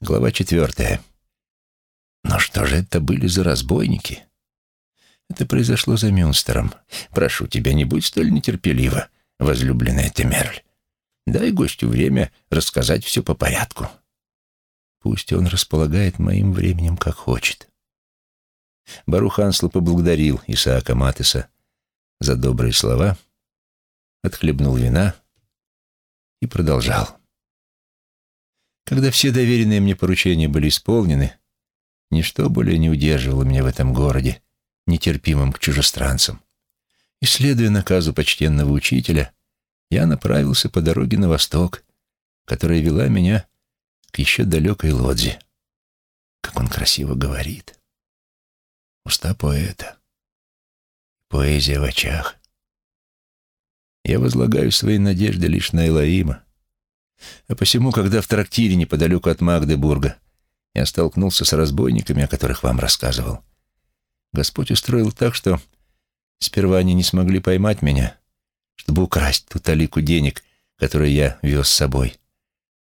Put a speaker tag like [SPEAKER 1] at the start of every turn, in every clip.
[SPEAKER 1] Глава четвертая. Но что же это были за разбойники? Это произошло за Мюнстером. Прошу тебя, не будь столь нетерпелива, возлюбленная Темерль. Дай гостю время рассказать все по порядку. Пусть он располагает моим временем, как хочет. Барух Ансло поблагодарил Исаака Матеса за добрые слова, отхлебнул вина и продолжал. Когда все доверенные мне поручения были исполнены, ничто более не удерживало меня в этом городе, нетерпимым к чужестранцам. И, следуя наказу почтенного учителя, я направился по дороге на восток, которая вела меня к еще далекой лодзе. Как он красиво говорит. Уста поэта. Поэзия в очах. Я возлагаю свои надежды лишь на Элоима, а посему, когда в трактире неподалеку от Магдебурга я столкнулся с разбойниками, о которых вам рассказывал, Господь устроил так, что сперва они не смогли поймать меня, чтобы украсть ту талику денег, которые я вез с собой,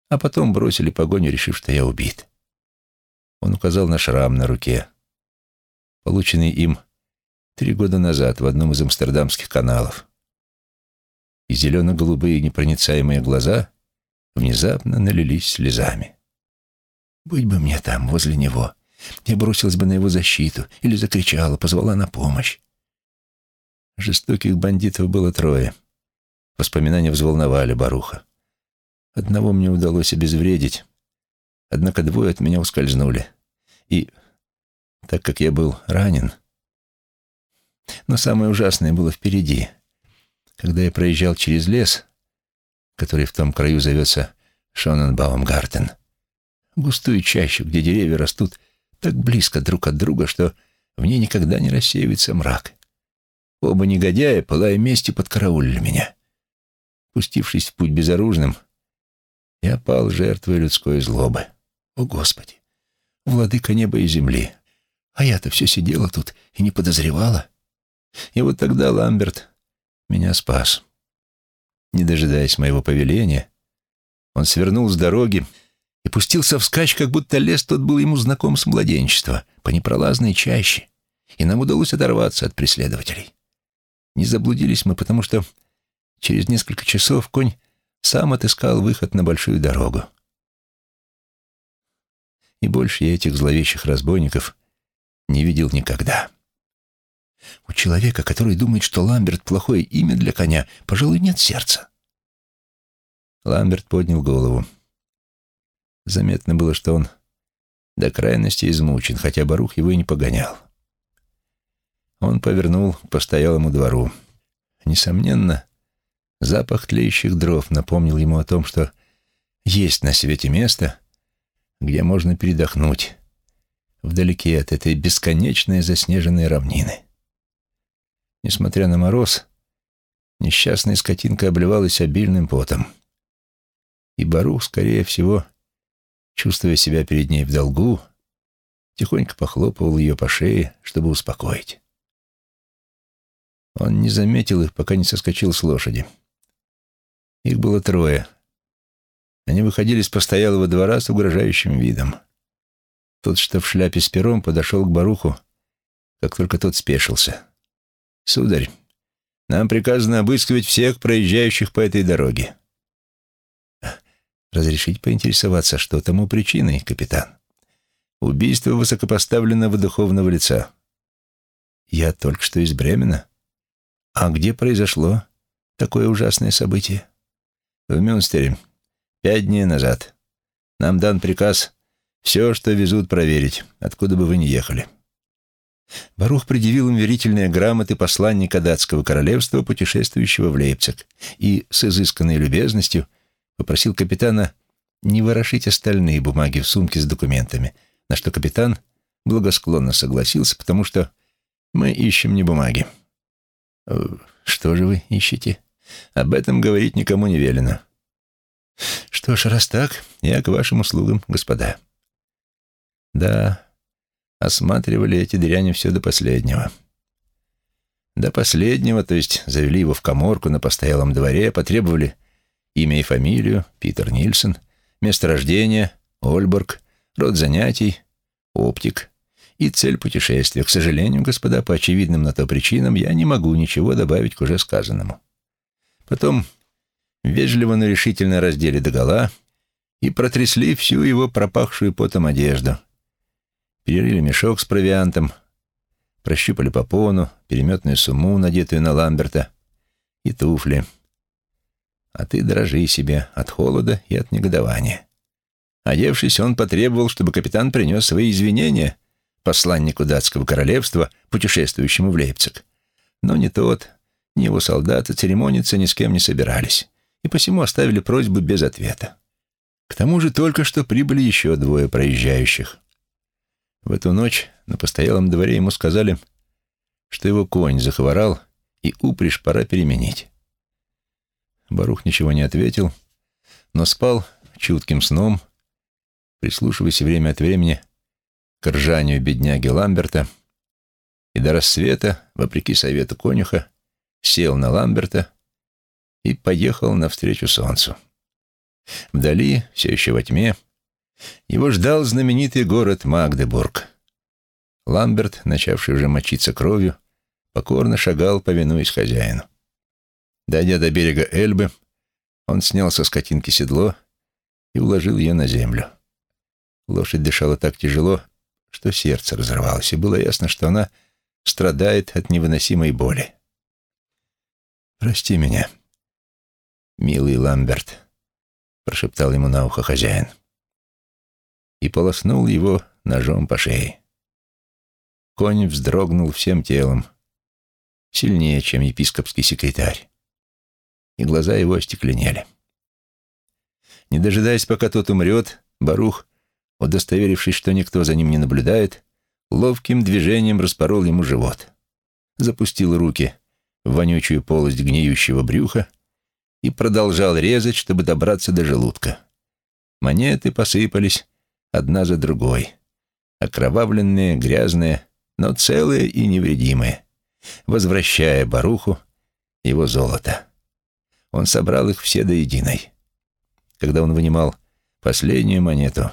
[SPEAKER 1] а потом бросили погоню, решив, что я убит. Он указал на шрам на руке, полученный им три года назад в одном из амстердамских каналов. И зелено-голубые непроницаемые глаза внезапно налились слезами. Быть бы мне там, возле него. Я бросилась бы на его защиту или закричала, позвала на помощь. Жестоких бандитов было трое. Воспоминания взволновали Баруха. Одного мне удалось обезвредить, однако двое от меня ускользнули. И, так как я был ранен... Но самое ужасное было впереди. Когда я проезжал через лес, который в том краю зовется Шоненбаумгартен. Густую чащу, где деревья растут так близко друг от друга, что в ней никогда не рассеивается мрак. Оба негодяя, пылая местью, подкараулили меня. Пустившись в путь безоружным, я пал жертвой людской злобы. О, Господи! Владыка неба и земли! А я-то все сидела тут и не подозревала. И вот тогда Ламберт меня спас. Не дожидаясь моего повеления, он свернул с дороги и пустился вскачь, как будто лес тот был ему знаком с младенчества, по непролазной чаще, и нам удалось оторваться от преследователей. Не заблудились мы, потому что через несколько часов конь сам отыскал выход на большую дорогу. И больше я этих зловещих разбойников не видел никогда. У человека, который думает, что Ламберт — плохое имя для коня, пожалуй, нет сердца. Ламберт поднял голову. Заметно было, что он до крайности измучен, хотя Барух его и не погонял. Он повернул к постоялому двору. Несомненно, запах тлеющих дров напомнил ему о том, что есть на свете место, где можно передохнуть, вдалеке от этой бесконечной заснеженной равнины. Несмотря на мороз, несчастная скотинка обливалась обильным потом. И Барух, скорее всего, чувствуя себя перед ней в долгу, тихонько похлопывал ее по шее, чтобы успокоить. Он не заметил их, пока не соскочил с лошади. Их было трое. Они выходили с постоялого двора с угрожающим видом. Тот, что в шляпе с пером, подошел к Баруху, как только тот спешился. «Сударь, нам приказано обыскивать всех проезжающих по этой дороге». «Разрешить поинтересоваться, что тому причиной, капитан?» «Убийство высокопоставленного духовного лица». «Я только что из Бремена. А где произошло такое ужасное событие?» «В Мюнстере. Пять дней назад. Нам дан приказ все, что везут, проверить, откуда бы вы ни ехали». Барух предъявил им верительные грамоты посланника датского королевства, путешествующего в Лейпциг, и с изысканной любезностью попросил капитана не ворошить остальные бумаги в сумке с документами, на что капитан благосклонно согласился, потому что мы ищем не бумаги. «Э, «Что же вы ищете?» «Об этом говорить никому не велено». «Что ж, раз так, я к вашим услугам, господа». «Да, осматривали эти дряни все до последнего. До последнего, то есть завели его в коморку на постоялом дворе, потребовали имя и фамилию, Питер Нильсон, место рождения, Ольборг, род занятий, оптик и цель путешествия. К сожалению, господа, по очевидным на то причинам я не могу ничего добавить к уже сказанному. Потом вежливо, но решительно раздели догола и протрясли всю его пропахшую потом одежду. Перерыли мешок с провиантом, прощупали попону, переметную сумму, надетую на Ламберта, и туфли. А ты дрожи себе от холода и от негодования. Одевшись, он потребовал, чтобы капитан принес свои извинения посланнику датского королевства, путешествующему в Лейпциг. Но ни тот, ни его солдаты церемониться ни с кем не собирались, и посему оставили просьбу без ответа. К тому же только что прибыли еще двое проезжающих. В эту ночь на постоялом дворе ему сказали, что его конь захворал, и упряжь пора переменить. Барух ничего не ответил, но спал чутким сном, прислушиваясь время от времени к ржанию бедняги Ламберта, и до рассвета, вопреки совету конюха, сел на Ламберта и поехал навстречу солнцу. Вдали, все еще во тьме, его ждал знаменитый город Магдебург. Ламберт, начавший уже мочиться кровью, покорно шагал, повинуясь хозяину. Дойдя до берега Эльбы, он снял со скотинки седло и уложил ее на землю. Лошадь дышала так тяжело, что сердце разорвалось, и было ясно, что она страдает от невыносимой боли. «Прости меня, милый Ламберт», — прошептал ему на ухо хозяин. И полоснул его ножом по шее. Конь вздрогнул всем телом, сильнее, чем епископский секретарь, и глаза его остекленели. Не дожидаясь, пока тот умрет, Барух, удостоверившись, что никто за ним не наблюдает, ловким движением распорол ему живот, запустил руки в вонючую полость гниющего брюха и продолжал резать, чтобы добраться до желудка. Монеты посыпались одна за другой, окровавленные, грязные, но целые и невредимые, возвращая Баруху его золото. Он собрал их все до единой. Когда он вынимал последнюю монету,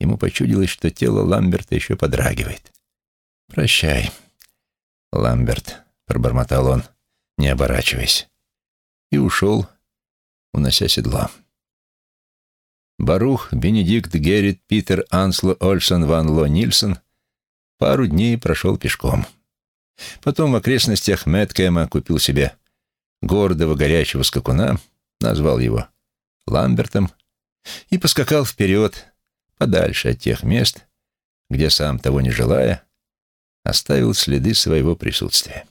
[SPEAKER 1] ему почудилось, что тело Ламберта еще подрагивает. «Прощай, Ламберт», — пробормотал он, не оборачиваясь, и ушел, унося седло. Барух, Бенедикт, Геррит, Питер, Ансло, Ольсон, Ван Ло, Нильсон пару дней прошел пешком. Потом в окрестностях Мэткэма купил себе гордого горячего скакуна, назвал его Ламбертом и поскакал вперед, подальше от тех мест, где сам, того не желая, оставил следы своего присутствия.